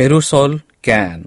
aerosol can